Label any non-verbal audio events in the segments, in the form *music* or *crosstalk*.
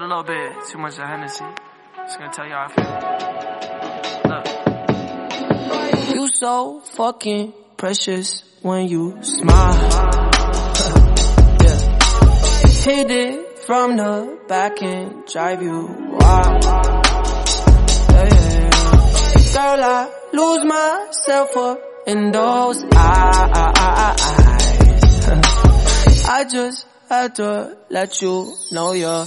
Had a little bit too much of Hennessy. Just gonna tell you how I feel. Look. You so fucking precious when you smile. *laughs* yeah. Hit it from the back and drive you wild. Yeah, yeah. Girl, I lose myself up in those eyes. *laughs* I just had to let you know you're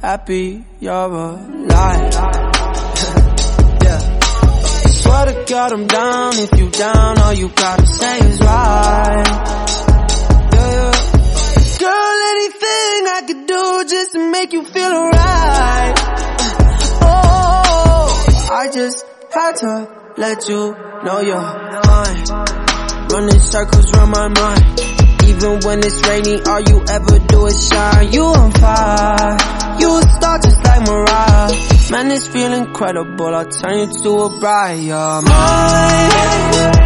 happy you're alive. *laughs* yeah. Swear to God I'm down if you down, all you gotta say is right. Yeah. Girl, anything I could do just to make you feel alright. Uh, oh, I just had to let you know you're mine. Running circles around my mind. Even when it's rainy, all you ever do is shine. You on fire. Feel incredible. I'll turn you to a bride. Mine.